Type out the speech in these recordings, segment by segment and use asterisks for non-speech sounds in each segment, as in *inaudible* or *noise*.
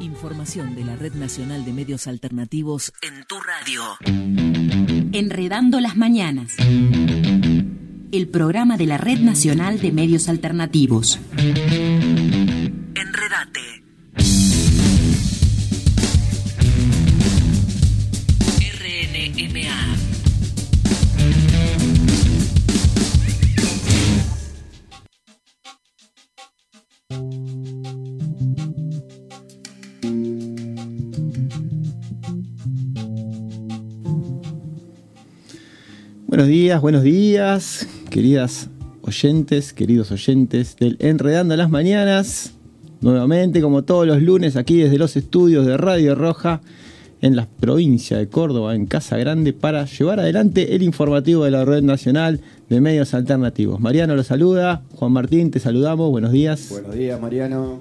Información de la Red Nacional de Medios Alternativos en tu radio. Enredando las Mañanas. El programa de la Red Nacional de Medios Alternativos. Días, buenos días, queridas oyentes, queridos oyentes del Enredando las Mañanas. Nuevamente, como todos los lunes, aquí desde los estudios de Radio Roja, en la provincia de Córdoba, en Casa Grande, para llevar adelante el informativo de la Red Nacional de Medios Alternativos. Mariano lo saluda, Juan Martín, te saludamos, buenos días. Buenos días, Mariano.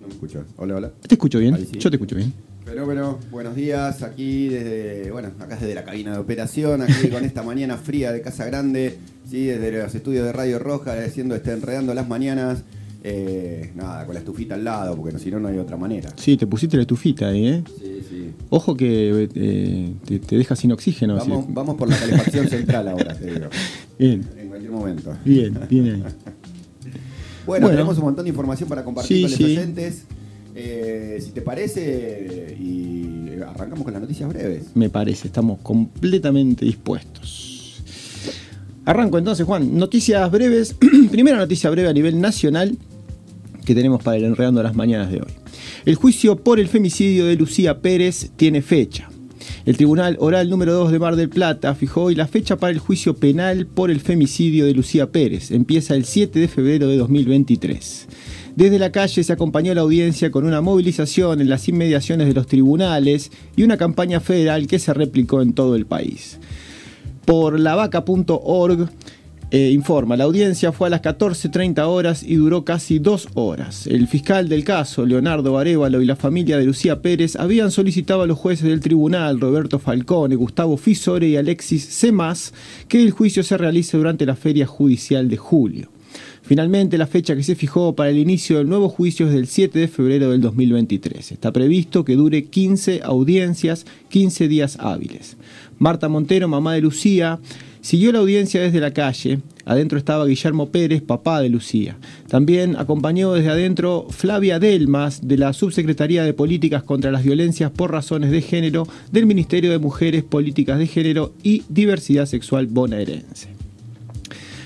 No me escucho. Hola, hola. ¿Te escucho bien? Sí. Yo te escucho bien. Bueno, buenos días aquí desde, bueno, acá desde la cabina de operación, aquí *laughs* con esta mañana fría de Casa Grande, sí, desde los estudios de Radio Roja, haciendo este enredando las mañanas. Eh, nada, con la estufita al lado, porque si no, no hay otra manera. Sí, te pusiste la estufita ahí, ¿eh? Sí, sí. Ojo que eh, te, te deja sin oxígeno. Vamos, por la calefacción central ahora, te digo. *laughs* Bien, En cualquier momento. bien, bien ahí. *laughs* Bueno, Bueno. tenemos un montón de información para compartir Sí, con los sí. oyentes. Eh, si te parece, y arrancamos con las noticias breves. Me parece, estamos completamente dispuestos. Arranco entonces, Juan. Noticias breves. *clears throat* Primera noticia breve a nivel nacional que tenemos para el Enredando las Mañanas de hoy. El juicio por el femicidio de Lucía Pérez tiene fecha. El Tribunal Oral número 2 de Mar del Plata fijó hoy la fecha para el juicio penal por el femicidio de Lucía Pérez. Empieza el 7 de febrero de 2023. Desde la calle se acompañó la audiencia con una movilización en las inmediaciones de los tribunales y una campaña federal que se replicó en todo el país. Por lavaca.org eh, informa, la audiencia fue a las 14.30 horas y duró casi dos horas. El fiscal del caso, Leonardo Arevalo, y la familia de Lucía Pérez habían solicitado a los jueces del tribunal, Roberto Falcone, Gustavo Fisore y Alexis Semas, que el juicio se realice durante la feria judicial de julio. Finalmente, la fecha que se fijó para el inicio del nuevo juicio es del 7 de febrero del 2023. Está previsto que dure 15 audiencias, 15 días hábiles. Marta Montero, mamá de Lucía, siguió la audiencia desde la calle. Adentro estaba Guillermo Pérez, papá de Lucía. También acompañó desde adentro Flavia Delmas, de la Subsecretaría de Políticas contra las Violencias por Razones de Género del Ministerio de Mujeres, Políticas de Género y Diversidad Sexual bonaerense.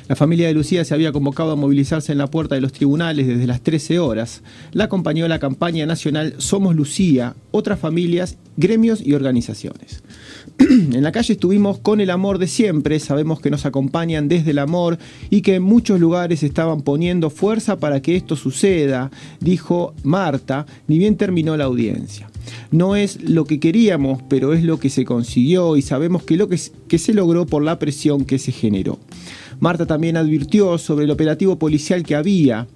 La familia de Lucía se había convocado a movilizarse en la puerta de los tribunales desde las 13 horas. La acompañó la campaña nacional Somos Lucía, otras familias, gremios y organizaciones. *clears throat* en la calle estuvimos con el amor de siempre, sabemos que nos acompañan desde el amor y que en muchos lugares estaban poniendo fuerza para que esto suceda, dijo Marta, ni bien terminó la audiencia. No es lo que queríamos, pero es lo que se consiguió y sabemos que lo que, que se logró por la presión que se generó. Marta también advirtió sobre el operativo policial que había.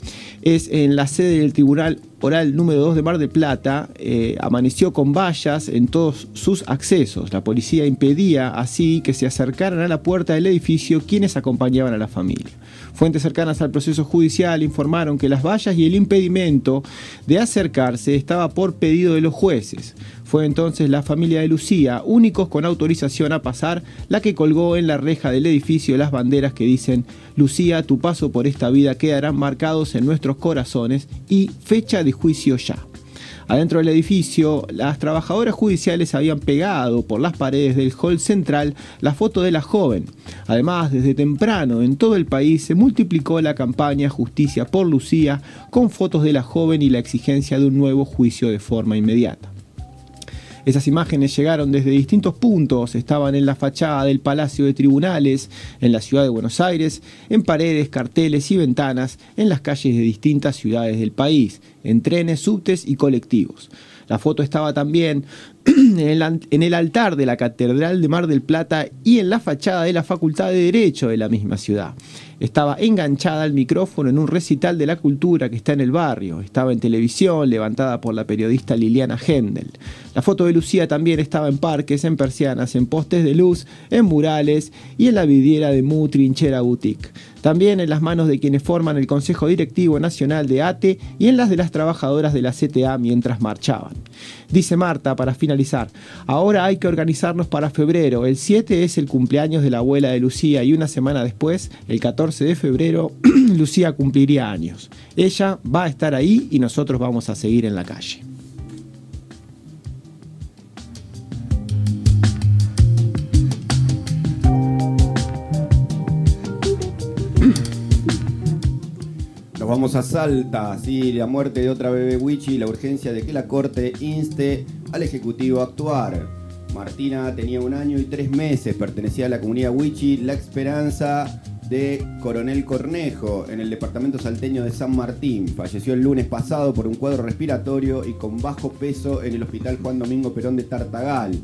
Es en la sede del Tribunal Oral número 2 de Mar del Plata. eh, amaneció con vallas en todos sus accesos. La policía impedía así que se acercaran a la puerta del edificio quienes acompañaban a la familia. Fuentes cercanas al proceso judicial informaron que las vallas y el impedimento de acercarse estaba por pedido de los jueces. Fue entonces la familia de Lucía, únicos con autorización a pasar, la que colgó en la reja del edificio las banderas que dicen Lucía, tu paso por esta vida quedarán marcados en nuestros corazones y fecha de juicio ya. Adentro del edificio, las trabajadoras judiciales habían pegado por las paredes del hall central la foto de la joven. Además, desde temprano en todo el país se multiplicó la campaña Justicia por Lucía con fotos de la joven y la exigencia de un nuevo juicio de forma inmediata. Esas imágenes llegaron desde distintos puntos, estaban en la fachada del Palacio de Tribunales, en la ciudad de Buenos Aires, en paredes, carteles y ventanas, en las calles de distintas ciudades del país, en trenes, subtes y colectivos. La foto estaba también *clears throat* en el, altar de la Catedral de Mar del Plata y en la fachada de la Facultad de Derecho de la misma ciudad. Estaba enganchada al micrófono en un recital de la cultura que está en el barrio. Estaba en televisión, levantada por la periodista Liliana Hendel. La foto de Lucía también estaba en parques, en persianas, en postes de luz, en murales y en la vidriera de Mu Trinchera Boutique. también en las manos de quienes forman el Consejo Directivo Nacional de ATE y en las de las trabajadoras de la CTA mientras marchaban. Dice Marta, para finalizar, ahora hay que organizarnos para febrero. El 7 es el cumpleaños de la abuela de Lucía y una semana después, el 14 de febrero, *clears throat* Lucía cumpliría años. Ella va a estar ahí y nosotros vamos a seguir en la calle. *clears throat* Nos vamos a Salta, sí, la muerte de otra bebé Wichi y la urgencia de que la corte inste al Ejecutivo a actuar. Martina tenía un año y tres meses, pertenecía a la comunidad Wichi, La Esperanza de Coronel Cornejo, en el departamento salteño de San Martín. Falleció el lunes pasado por un cuadro respiratorio y con bajo peso en el Hospital Juan Domingo Perón de Tartagal.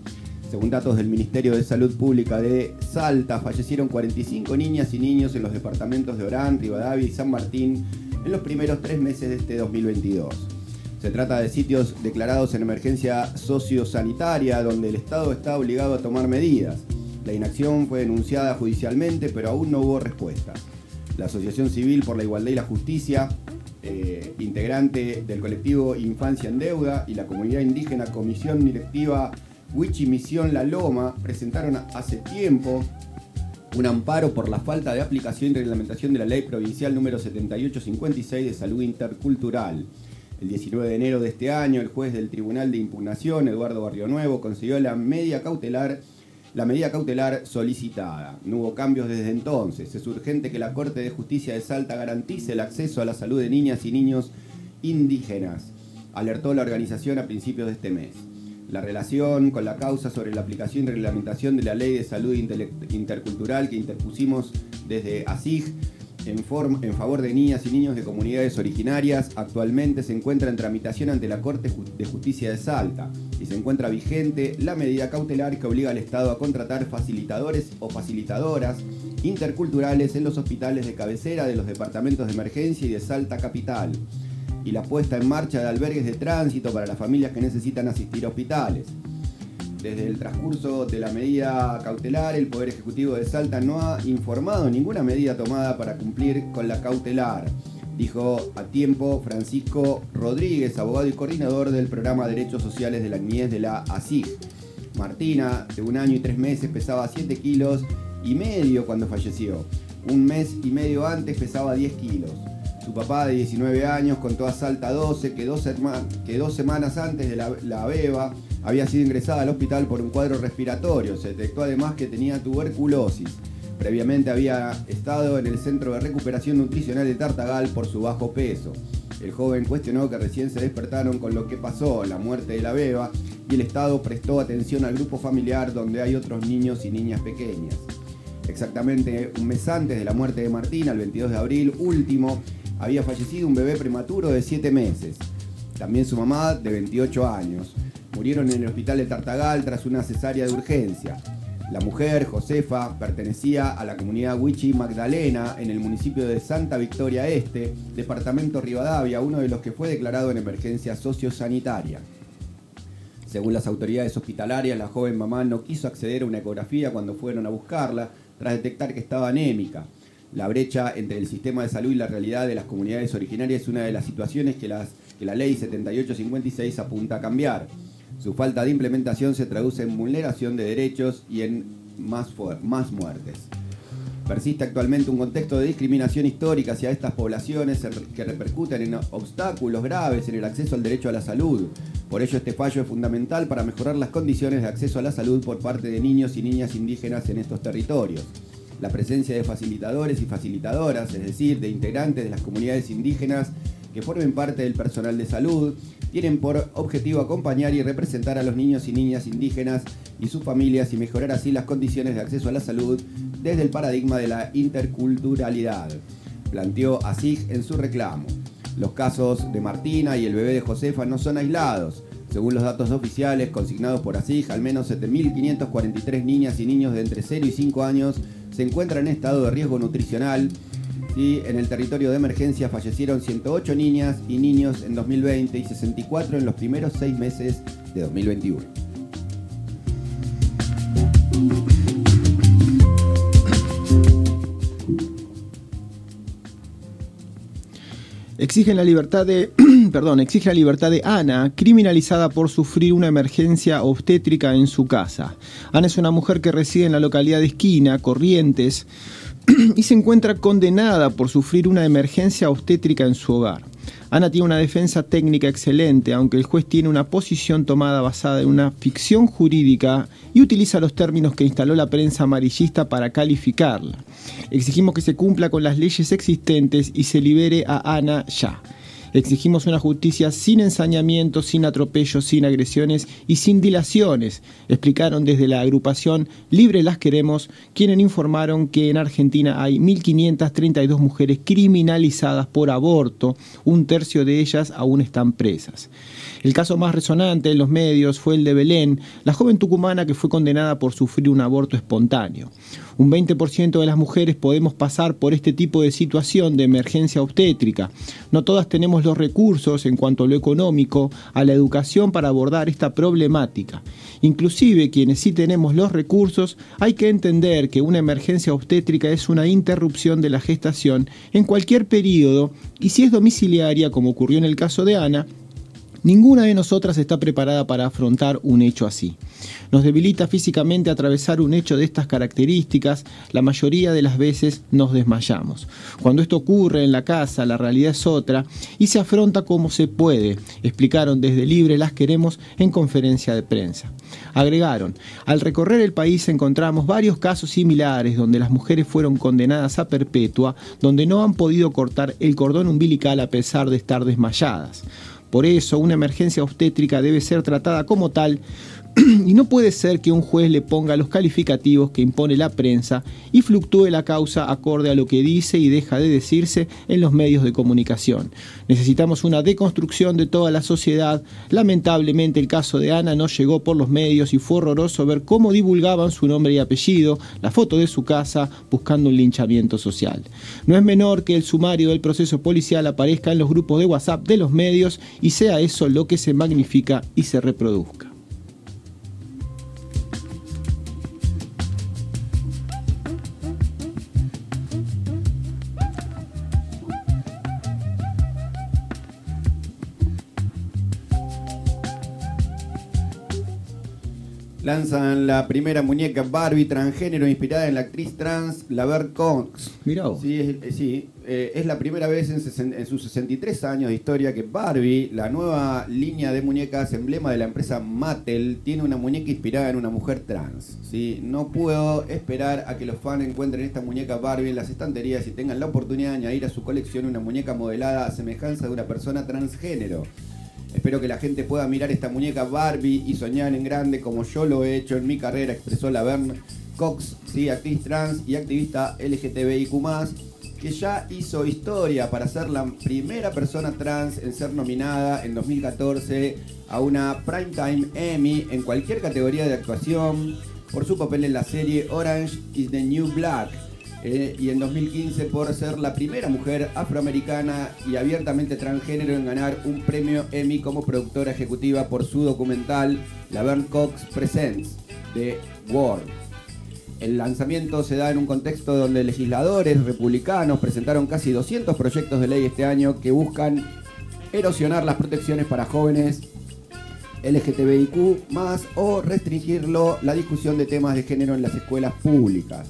Según datos del Ministerio de Salud Pública de Salta, fallecieron 45 niñas y niños en los departamentos de Orán, Rivadavia y San Martín en los primeros tres meses de este 2022. Se trata de sitios declarados en emergencia sociosanitaria donde el Estado está obligado a tomar medidas. La inacción fue denunciada judicialmente, pero aún no hubo respuesta. La Asociación Civil por la Igualdad y la Justicia, eh, integrante del colectivo Infancia en Deuda y la comunidad indígena Comisión Directiva Huichi Misión La Loma, presentaron hace tiempo un amparo por la falta de aplicación y reglamentación de la ley provincial número 7856 de salud intercultural. El 19 de enero de este año, el juez del Tribunal de Impugnación, Eduardo Barrio Nuevo, consiguió la medida cautelar, la medida cautelar solicitada. No hubo cambios desde entonces. Es urgente que la Corte de Justicia de Salta garantice el acceso a la salud de niñas y niños indígenas, alertó la organización a principios de este mes la relación con la causa sobre la aplicación y reglamentación de la Ley de Salud Intercultural que interpusimos desde ASIG en, en, favor de niñas y niños de comunidades originarias actualmente se encuentra en tramitación ante la Corte de Justicia de Salta y se encuentra vigente la medida cautelar que obliga al Estado a contratar facilitadores o facilitadoras interculturales en los hospitales de cabecera de los departamentos de emergencia y de Salta Capital y la puesta en marcha de albergues de tránsito para las familias que necesitan asistir a hospitales. Desde el transcurso de la medida cautelar, el Poder Ejecutivo de Salta no ha informado ninguna medida tomada para cumplir con la cautelar, dijo a tiempo Francisco Rodríguez, abogado y coordinador del programa Derechos Sociales de la Niñez de la ASIG. Martina, de un año y tres meses, pesaba 7 kilos y medio cuando falleció. Un mes y medio antes pesaba 10 kilos. Su papá de 19 años contó a Salta 12 que dos, que dos semanas antes de la, beba había sido ingresada al hospital por un cuadro respiratorio. Se detectó además que tenía tuberculosis. Previamente había estado en el Centro de Recuperación Nutricional de Tartagal por su bajo peso. El joven cuestionó que recién se despertaron con lo que pasó, la muerte de la beba, y el Estado prestó atención al grupo familiar donde hay otros niños y niñas pequeñas. Exactamente un mes antes de la muerte de Martina, el 22 de abril último, había fallecido un bebé prematuro de 7 meses. También su mamá, de 28 años. Murieron en el hospital de Tartagal tras una cesárea de urgencia. La mujer, Josefa, pertenecía a la comunidad Huichi Magdalena en el municipio de Santa Victoria Este, departamento Rivadavia, uno de los que fue declarado en emergencia sociosanitaria. Según las autoridades hospitalarias, la joven mamá no quiso acceder a una ecografía cuando fueron a buscarla, tras detectar que estaba anémica. La brecha entre el sistema de salud y la realidad de las comunidades originarias es una de las situaciones que, las, que la ley 7856 apunta a cambiar. Su falta de implementación se traduce en vulneración de derechos y en más, muertes. Persiste actualmente un contexto de discriminación histórica hacia estas poblaciones que repercuten en obstáculos graves en el acceso al derecho a la salud. Por ello este fallo es fundamental para mejorar las condiciones de acceso a la salud por parte de niños y niñas indígenas en estos territorios la presencia de facilitadores y facilitadoras, es decir, de integrantes de las comunidades indígenas que formen parte del personal de salud, tienen por objetivo acompañar y representar a los niños y niñas indígenas y sus familias y mejorar así las condiciones de acceso a la salud desde el paradigma de la interculturalidad, planteó ASIG en su reclamo. Los casos de Martina y el bebé de Josefa no son aislados. Según los datos oficiales consignados por ASIG, al menos 7.543 niñas y niños de entre 0 y 5 años se encuentra en estado de riesgo nutricional. ¿sí? En el territorio de emergencia fallecieron 108 niñas y niños en 2020 y 64 en los primeros seis meses de 2021. Exigen la libertad de perdón, exige la libertad de Ana, criminalizada por sufrir una emergencia obstétrica en su casa. Ana es una mujer que reside en la localidad de Esquina, Corrientes, *clears throat* y se encuentra condenada por sufrir una emergencia obstétrica en su hogar. Ana tiene una defensa técnica excelente, aunque el juez tiene una posición tomada basada en una ficción jurídica y utiliza los términos que instaló la prensa amarillista para calificarla. Exigimos que se cumpla con las leyes existentes y se libere a Ana ya. Exigimos una justicia sin ensañamientos, sin atropellos, sin agresiones y sin dilaciones, explicaron desde la agrupación Libre las Queremos, quienes informaron que en Argentina hay 1.532 mujeres criminalizadas por aborto, un tercio de ellas aún están presas. El caso más resonante en los medios fue el de Belén, la joven tucumana que fue condenada por sufrir un aborto espontáneo. Un 20% de las mujeres podemos pasar por este tipo de situación de emergencia obstétrica. No todas tenemos los recursos en cuanto a lo económico, a la educación para abordar esta problemática. Inclusive quienes sí tenemos los recursos, hay que entender que una emergencia obstétrica es una interrupción de la gestación en cualquier periodo y si es domiciliaria, como ocurrió en el caso de Ana, Ninguna de nosotras está preparada para afrontar un hecho así. Nos debilita físicamente atravesar un hecho de estas características, la mayoría de las veces nos desmayamos. Cuando esto ocurre en la casa, la realidad es otra y se afronta como se puede, explicaron desde Libre Las Queremos en conferencia de prensa. Agregaron, al recorrer el país encontramos varios casos similares donde las mujeres fueron condenadas a perpetua, donde no han podido cortar el cordón umbilical a pesar de estar desmayadas. Por eso, una emergencia obstétrica debe ser tratada como tal y no puede ser que un juez le ponga los calificativos que impone la prensa y fluctúe la causa acorde a lo que dice y deja de decirse en los medios de comunicación. Necesitamos una deconstrucción de toda la sociedad. Lamentablemente el caso de Ana no llegó por los medios y fue horroroso ver cómo divulgaban su nombre y apellido, la foto de su casa, buscando un linchamiento social. No es menor que el sumario del proceso policial aparezca en los grupos de WhatsApp de los medios y sea eso lo que se magnifica y se reproduzca. Lanzan la primera muñeca Barbie transgénero inspirada en la actriz trans Laverne Cox. Mirá vos. Sí, es, eh, sí, eh, es la primera vez en, sesen- en sus 63 años de historia que Barbie, la nueva línea de muñecas emblema de la empresa Mattel, tiene una muñeca inspirada en una mujer trans. ¿sí? No puedo esperar a que los fans encuentren esta muñeca Barbie en las estanterías y tengan la oportunidad de añadir a su colección una muñeca modelada a semejanza de una persona transgénero. Espero que la gente pueda mirar esta muñeca Barbie y soñar en grande como yo lo he hecho en mi carrera, expresó Laverne Cox, ¿sí? actriz trans y activista LGTBIQ+, que ya hizo historia para ser la primera persona trans en ser nominada en 2014 a una Primetime Emmy en cualquier categoría de actuación por su papel en la serie Orange is the New Black. Eh, y en 2015 por ser la primera mujer afroamericana y abiertamente transgénero en ganar un premio Emmy como productora ejecutiva por su documental Laverne Cox Presents de World. El lanzamiento se da en un contexto donde legisladores republicanos presentaron casi 200 proyectos de ley este año que buscan erosionar las protecciones para jóvenes LGTBIQ más o restringirlo la discusión de temas de género en las escuelas públicas.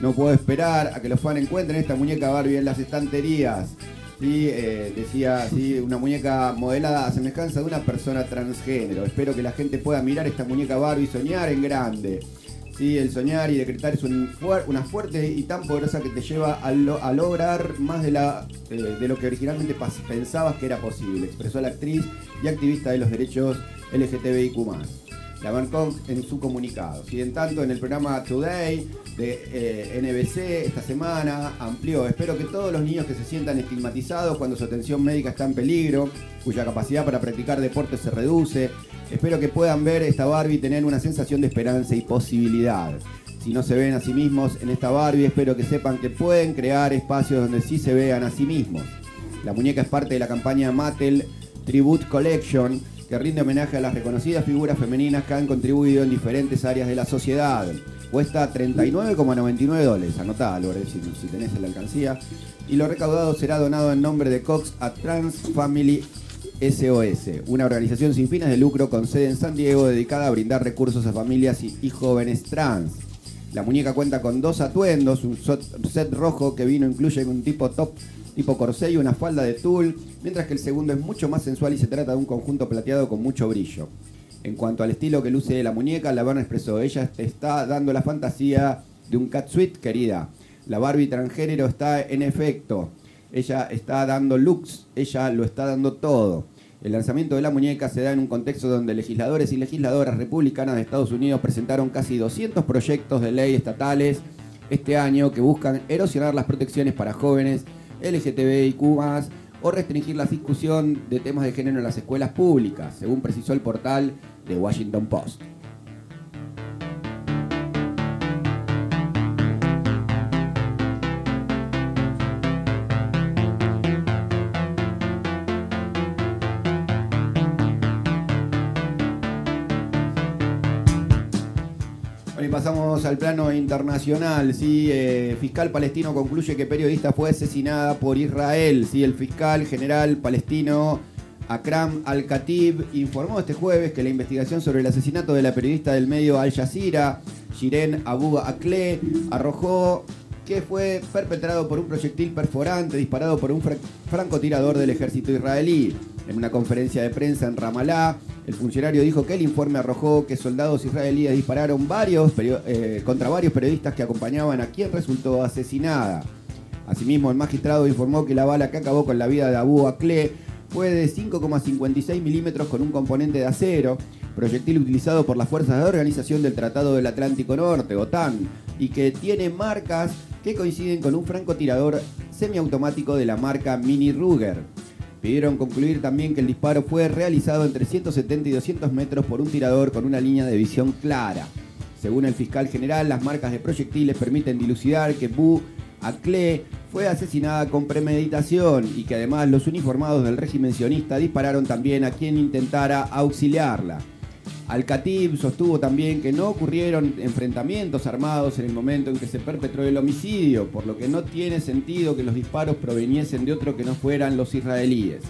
No puedo esperar a que los fans encuentren esta muñeca Barbie en las estanterías. Sí, eh, decía sí, una muñeca modelada a semejanza de una persona transgénero. Espero que la gente pueda mirar esta muñeca Barbie y soñar en grande. Sí, el soñar y decretar es una fuerte y tan poderosa que te lleva a, lo- a lograr más de, eh, de lo que originalmente pensabas que era posible, expresó la actriz y activista de los derechos LGTBIQ. La Cox en su comunicado. ¿sí? En tanto, en el programa Today de eh, NBC esta semana amplió. Espero que todos los niños que se sientan estigmatizados cuando su atención médica está en peligro, cuya capacidad para practicar deporte se reduce, espero que puedan ver esta Barbie y tener una sensación de esperanza y posibilidad. Si no se ven a sí mismos en esta Barbie, espero que sepan que pueden crear espacios donde sí se vean a sí mismos. La muñeca es parte de la campaña Mattel Tribute Collection, que rinde homenaje a las reconocidas figuras femeninas que han contribuido en diferentes áreas de la sociedad. Cuesta 39,99 dólares. Anotá, si, si tenés en la alcancía. Y lo recaudado será donado en nombre de Cox a Trans Family SOS, una organización sin fines de lucro con sede en San Diego dedicada a brindar recursos a familias y, jóvenes trans. La muñeca cuenta con dos atuendos, un set rojo que vino incluye un tipo top tipo corsé y una falda de tul, mientras que el segundo es mucho más sensual y se trata de un conjunto plateado con mucho brillo. En cuanto al estilo que luce la muñeca, la Laverne expresó, ella te está dando la fantasía de un catsuit, querida. La Barbie transgénero está en efecto. Ella está dando looks, ella lo está dando todo. El lanzamiento de la muñeca se da en un contexto donde legisladores y legisladoras republicanas de Estados Unidos presentaron casi 200 proyectos de ley estatales este año que buscan erosionar las protecciones para jóvenes LGTBIQ o restringir la discusión de temas de género en las escuelas públicas, según precisó el portal de Washington Post. Pasamos al plano internacional. ¿sí? Eh, fiscal palestino concluye que periodista fue asesinada por Israel. ¿sí? El fiscal general palestino Akram Al-Khatib informó este jueves que la investigación sobre el asesinato de la periodista del medio Al Jazeera, Shiren Abu Akleh, arrojó que fue perpetrado por un proyectil perforante disparado por un francotirador del ejército israelí. En una conferencia de prensa en Ramallah, el funcionario dijo que el informe arrojó que soldados israelíes dispararon varios eh, contra varios periodistas que acompañaban a quien resultó asesinada. Asimismo, el magistrado informó que la bala que acabó con la vida de Abu Akleh fue de 5,56 milímetros con un componente de acero, proyectil utilizado por las fuerzas de organización del Tratado del Atlántico Norte, OTAN, y que tiene marcas que coinciden con un francotirador semiautomático de la marca Mini Ruger. Pidieron concluir también que el disparo fue realizado entre 170 y 200 metros por un tirador con una línea de visión clara. Según el fiscal general, las marcas de proyectiles permiten dilucidar que Bu fue asesinada con premeditación y que además los uniformados del régimen sionista dispararon también a quien intentara auxiliarla. Al-Khatib sostuvo también que no ocurrieron enfrentamientos armados en el momento en que se perpetró el homicidio, por lo que no tiene sentido que los disparos proveniesen de otro que no fueran los israelíes.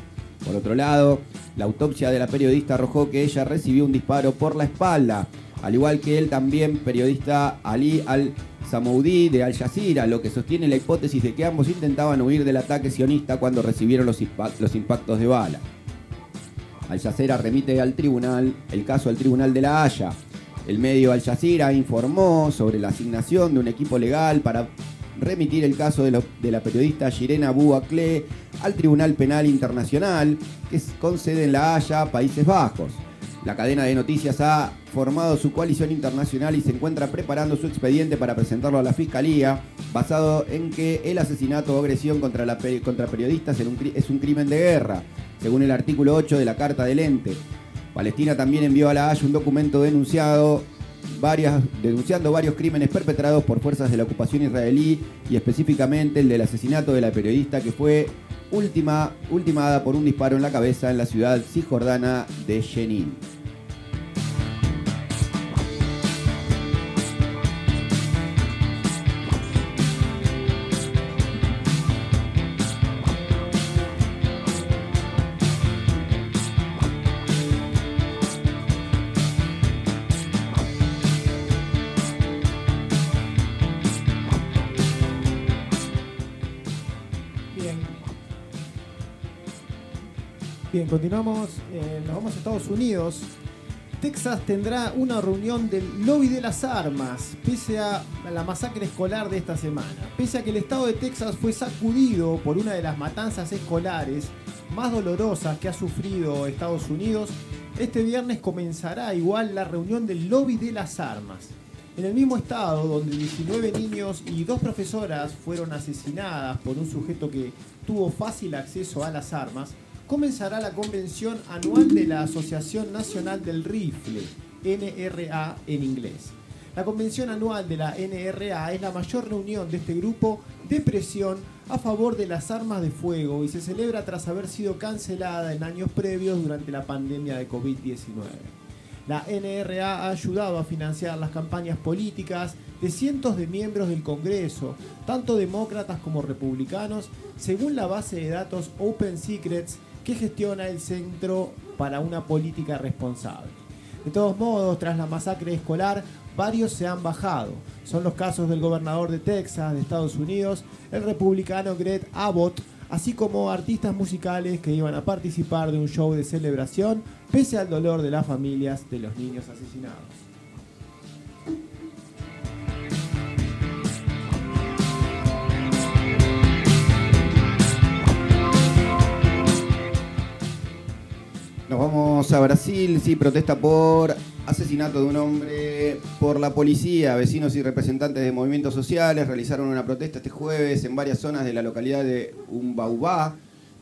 Por otro lado, la autopsia de la periodista arrojó que ella recibió un disparo por la espalda, al igual que él también, periodista Ali al-Samoudi de Al Jazeera, lo que sostiene la hipótesis de que ambos intentaban huir del ataque sionista cuando recibieron los impactos de bala. Al Jazeera remite al tribunal el caso al Tribunal de la Haya. El medio Al Jazeera informó sobre la asignación de un equipo legal para remitir el caso de, la periodista Shirena Abu al Tribunal Penal Internacional, que con sede en La Haya, Países Bajos. La cadena de noticias ha formado su coalición internacional y se encuentra preparando su expediente para presentarlo a la Fiscalía, basado en que el asesinato o agresión contra, la, contra periodistas es un crimen de guerra según el artículo 8 de la Carta del Ente. Palestina también envió a la Haya un documento denunciado varias, denunciando varios crímenes perpetrados por fuerzas de la ocupación israelí y específicamente el del asesinato de la periodista que fue ultimada por un disparo en la cabeza en la ciudad cisjordana de Jenin. Continuamos, nos vamos a Estados Unidos. Texas tendrá una reunión del lobby de las armas, pese a la masacre escolar de esta semana. Pese a que el estado de Texas fue sacudido por una de las matanzas escolares más dolorosas que ha sufrido Estados Unidos, este viernes comenzará igual la reunión del lobby de las armas. En el mismo estado donde 19 niños y dos profesoras fueron asesinadas por un sujeto que tuvo fácil acceso a las armas, comenzará la convención anual de la Asociación Nacional del Rifle, NRA en inglés. La convención anual de la NRA es la mayor reunión de este grupo de presión a favor de las armas de fuego y se celebra tras haber sido cancelada en años previos durante la pandemia de COVID-19. La NRA ha ayudado a financiar las campañas políticas de cientos de miembros del Congreso, tanto demócratas como republicanos, según la base de datos Open Secrets que gestiona el Centro para una Política Responsable. De todos modos, tras la masacre escolar, varios se han bajado. Son los casos del gobernador de Texas, de Estados Unidos, el republicano Greg Abbott, así como artistas musicales que iban a participar de un show de celebración pese al dolor de las familias de los niños asesinados. Vamos a Brasil, sí, protesta por asesinato de un hombre por la policía. Vecinos y representantes de movimientos sociales realizaron una protesta este jueves en varias zonas de la localidad de Umbaubá,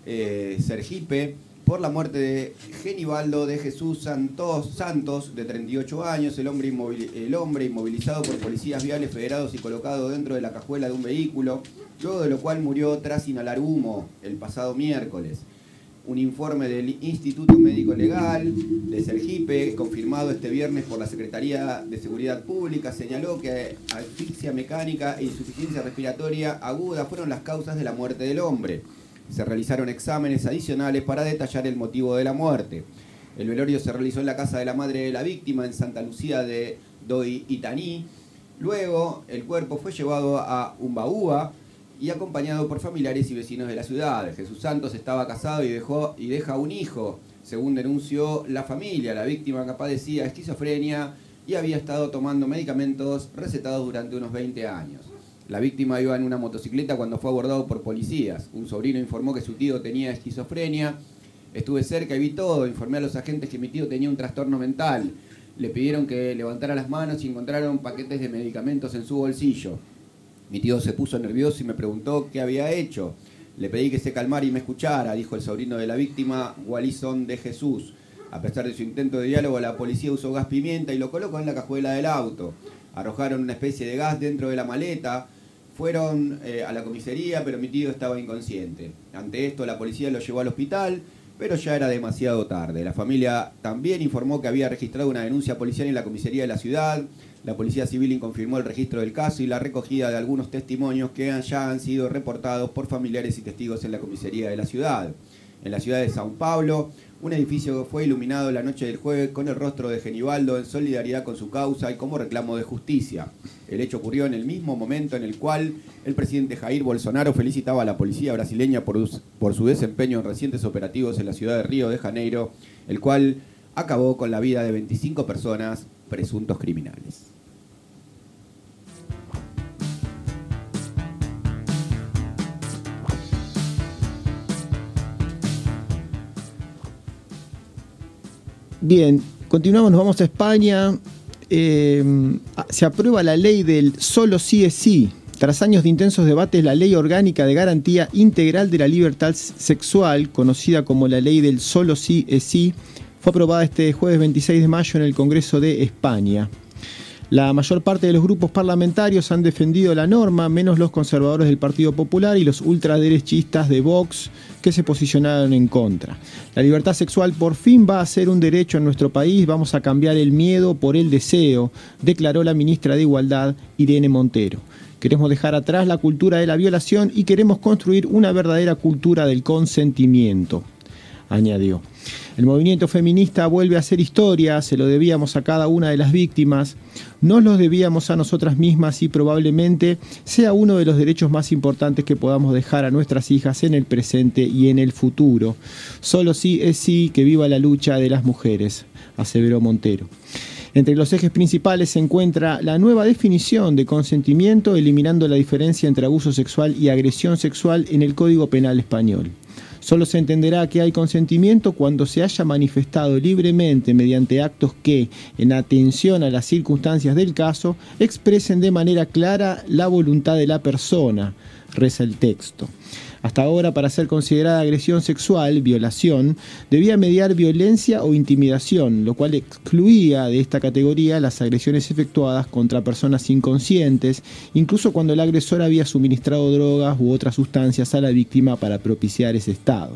eh, Sergipe, por la muerte de Genibaldo de Jesús Santos, Santos, de 38 años, el hombre, el hombre inmovilizado por policías viales federados y colocado dentro de la cajuela de un vehículo, luego de lo cual murió tras inhalar humo el pasado miércoles un informe del Instituto Médico Legal de Sergipe, confirmado este viernes por la Secretaría de Seguridad Pública, señaló que asfixia mecánica e insuficiencia respiratoria aguda fueron las causas de la muerte del hombre. Se realizaron exámenes adicionales para detallar el motivo de la muerte. El velorio se realizó en la casa de la madre de la víctima en Santa Lucía de Doi Itaní. Luego, el cuerpo fue llevado a Umbaúa, y acompañado por familiares y vecinos de la ciudad. Jesús Santos estaba casado y, dejó, y deja un hijo, según denunció la familia. La víctima padecía esquizofrenia y había estado tomando medicamentos recetados durante unos 20 años. La víctima iba en una motocicleta cuando fue abordado por policías. Un sobrino informó que su tío tenía esquizofrenia. Estuve cerca y vi todo. Informé a los agentes que mi tío tenía un trastorno mental. Le pidieron que levantara las manos y encontraron paquetes de medicamentos en su bolsillo. Mi tío se puso nervioso y me preguntó qué había hecho. Le pedí que se calmara y me escuchara, dijo el sobrino de la víctima, Wallison de Jesús. A pesar de su intento de diálogo, la policía usó gas pimienta y lo colocó en la cajuela del auto. Arrojaron una especie de gas dentro de la maleta. Fueron eh, a la comisaría, pero mi tío estaba inconsciente. Ante esto, la policía lo llevó al hospital, pero ya era demasiado tarde. La familia también informó que había registrado una denuncia policial en la comisaría de la ciudad. La Policía Civil confirmó el registro del caso y la recogida de algunos testimonios que ya han sido reportados por familiares y testigos en la comisaría de la ciudad. En la ciudad de Sao Paulo, un edificio fue iluminado la noche del jueves con el rostro de Genibaldo en solidaridad con su causa y como reclamo de justicia. El hecho ocurrió en el mismo momento en el cual el presidente Jair Bolsonaro felicitaba a la policía brasileña por, por su desempeño en recientes operativos en la ciudad de Río de Janeiro, el cual acabó con la vida de 25 personas presuntos criminales. Bien, continuamos, nos vamos a España. Eh, se aprueba la ley del solo sí es sí. Tras años de intensos debates, la ley orgánica de garantía integral de la libertad sexual, conocida como la ley del solo sí es sí, fue aprobada este jueves 26 de mayo en el Congreso de España. La mayor parte de los grupos parlamentarios han defendido la norma, menos los conservadores del Partido Popular y los ultraderechistas de Vox, que se posicionaron en contra. La libertad sexual por fin va a ser un derecho en nuestro país, vamos a cambiar el miedo por el deseo, declaró la ministra de Igualdad, Irene Montero. Queremos dejar atrás la cultura de la violación y queremos construir una verdadera cultura del consentimiento, añadió. El movimiento feminista vuelve a hacer historia, se lo debíamos a cada una de las víctimas, nos lo debíamos a nosotras mismas y probablemente sea uno de los derechos más importantes que podamos dejar a nuestras hijas en el presente y en el futuro. Solo sí es sí que viva la lucha de las mujeres, aseveró Montero. Entre los ejes principales se encuentra la nueva definición de consentimiento, eliminando la diferencia entre abuso sexual y agresión sexual en el Código Penal español. Solo se entenderá que hay consentimiento cuando se haya manifestado libremente mediante actos que, en atención a las circunstancias del caso, expresen de manera clara la voluntad de la persona, reza el texto. Hasta ahora, para ser considerada agresión sexual, violación, debía mediar violencia o intimidación, lo cual excluía de esta categoría las agresiones efectuadas contra personas inconscientes, incluso cuando el agresor había suministrado drogas u otras sustancias a la víctima para propiciar ese estado.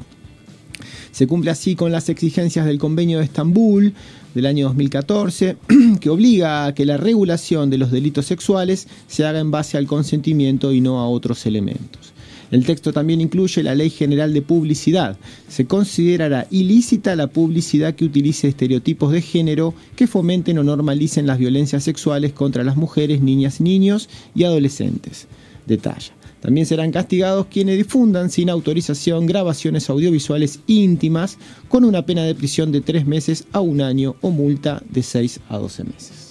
Se cumple así con las exigencias del Convenio de Estambul del año 2014, *clears throat* que obliga a que la regulación de los delitos sexuales se haga en base al consentimiento y no a otros elementos. El texto también incluye la Ley General de Publicidad. Se considerará ilícita la publicidad que utilice estereotipos de género que fomenten o normalicen las violencias sexuales contra las mujeres, niñas, niños y adolescentes. Detalla. También serán castigados quienes difundan sin autorización grabaciones audiovisuales íntimas con una pena de prisión de tres meses a un año o multa de 6 a 12 meses.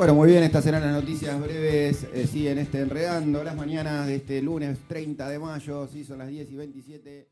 Bueno, muy bien, estas serán las noticias breves. Eh, siguen este enredando las mañanas de este lunes 30 de mayo, sí, son las 10 y 27.